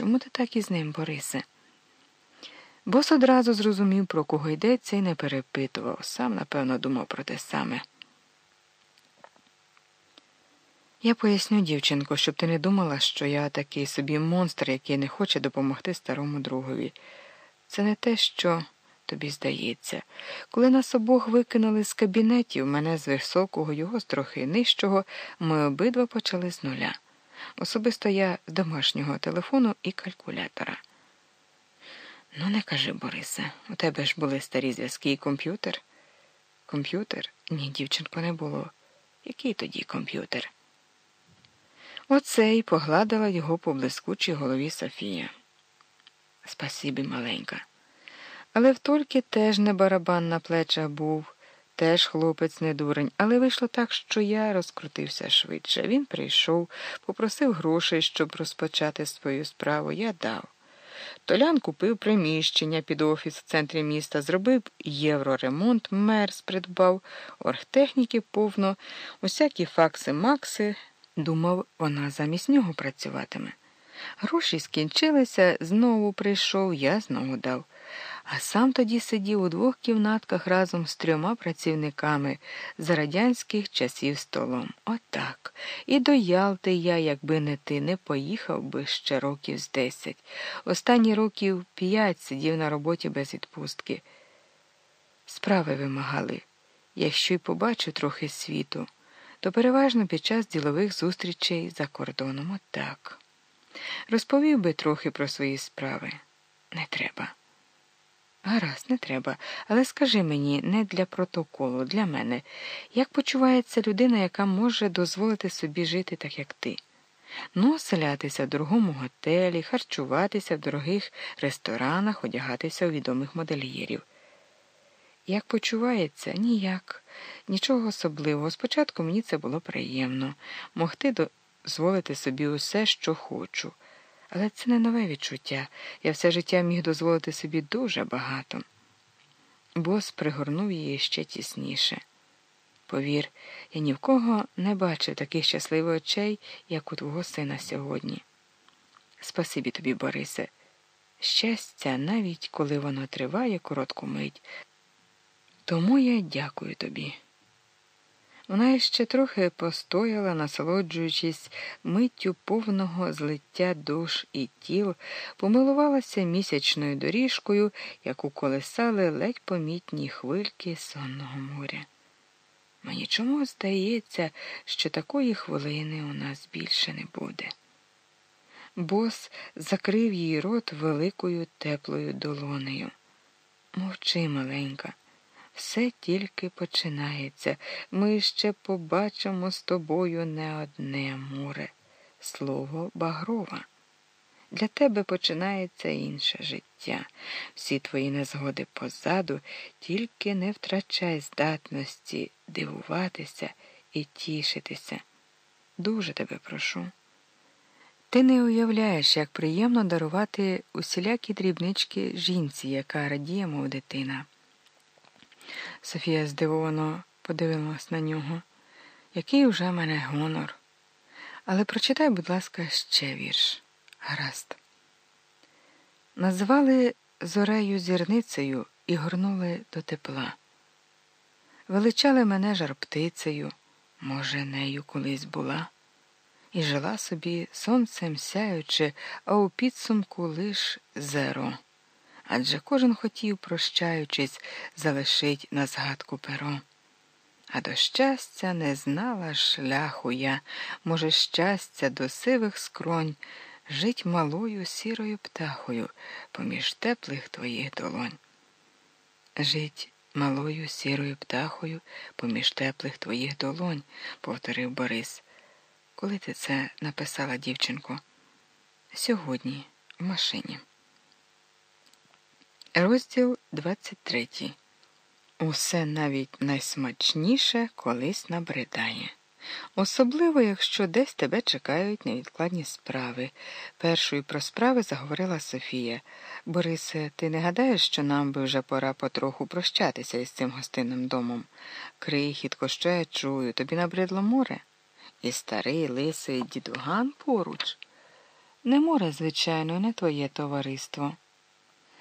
Чому ти так із ним, Борисе? Бос одразу зрозумів, про кого йдеться, і не перепитував. Сам, напевно, думав про те саме. Я поясню, дівчинко, щоб ти не думала, що я такий собі монстр, який не хоче допомогти старому другові. Це не те, що тобі здається. Коли нас обох викинули з кабінетів, мене з високого, його з трохи нижчого, ми обидва почали з нуля. Особисто я з домашнього телефону і калькулятора. Ну, не кажи, Борисе, у тебе ж були старі зв'язки і комп'ютер. Комп'ютер? Ні, дівчинко, не було. Який тоді комп'ютер? Оце й погладила його по блискучій голові Софія. Спасибі, маленька. Але втольки теж не барабан на плечах був, теж хлопець не дурень, але вийшло так, що я розкрутився швидше. Він прийшов, попросив грошей, щоб розпочати свою справу. Я дав. Толян купив приміщення під офіс в центрі міста, зробив євроремонт, мерс придбав, оргтехніки повно, усякі факси-макси. Думав, вона замість нього працюватиме. Гроші скінчилися, знову прийшов, я знову дав. А сам тоді сидів у двох кімнатках разом з трьома працівниками за радянських часів столом. Отак. І до Ялти я, якби не ти, не поїхав би ще років з десять. Останні років п'ять сидів на роботі без відпустки. Справи вимагали. Якщо й побачу трохи світу, то переважно під час ділових зустрічей за кордоном отак. Розповів би трохи про свої справи. Не треба. Гаразд, не треба, але скажи мені, не для протоколу, для мене, як почувається людина, яка може дозволити собі жити так, як ти? Ну, оселятися в дорогому готелі, харчуватися в дорогих ресторанах, одягатися у відомих модельєрів. Як почувається? Ніяк, нічого особливого. Спочатку мені це було приємно могти дозволити собі усе, що хочу. Але це не нове відчуття. Я все життя міг дозволити собі дуже багато. Бос пригорнув її ще тісніше. Повір, я ні в кого не бачив таких щасливих очей, як у твого сина сьогодні. Спасибі тобі, Борисе. Щастя, навіть коли воно триває коротку мить. Тому я дякую тобі. Вона ще трохи постояла, насолоджуючись миттю повного злиття душ і тіл, помилувалася місячною доріжкою, яку колесали ледь помітні хвильки сонного моря. Мені чому здається, що такої хвилини у нас більше не буде. Бос закрив її рот великою теплою долонею. Мовчи, маленька. Все тільки починається. Ми ще побачимо з тобою не одне море, слово Багрова. Для тебе починається інше життя. Всі твої незгоди позаду, тільки не втрачай здатності дивуватися і тішитися. Дуже тебе прошу. Ти не уявляєш, як приємно дарувати усілякі дрібнички жінці, яка радіє, мов дитина. Софія здивовано подивилась на нього. Який уже мене гонор. Але прочитай, будь ласка, ще вірш. Гаразд. Назвали зорею зірницею і горнули до тепла. Величали мене жар птицею, може, нею колись була, і жила собі сонцем сяючи, а у підсумку лиш зеро адже кожен хотів, прощаючись, залишить на згадку перо. А до щастя не знала шляху я, може, щастя до сивих скронь, жить малою сірою птахою поміж теплих твоїх долонь. Жить малою сірою птахою поміж теплих твоїх долонь, повторив Борис. Коли ти це написала, дівчинко? Сьогодні, в машині. Розділ 23. Усе навіть найсмачніше колись набридає. Особливо, якщо десь тебе чекають невідкладні справи. Першою про справи заговорила Софія. Борисе, ти не гадаєш, що нам би вже пора потроху прощатися із цим гостинним домом? Крихітко, що я чую, тобі набридло море? І старий лисий дідуган поруч. Не море, звичайно, не твоє товариство.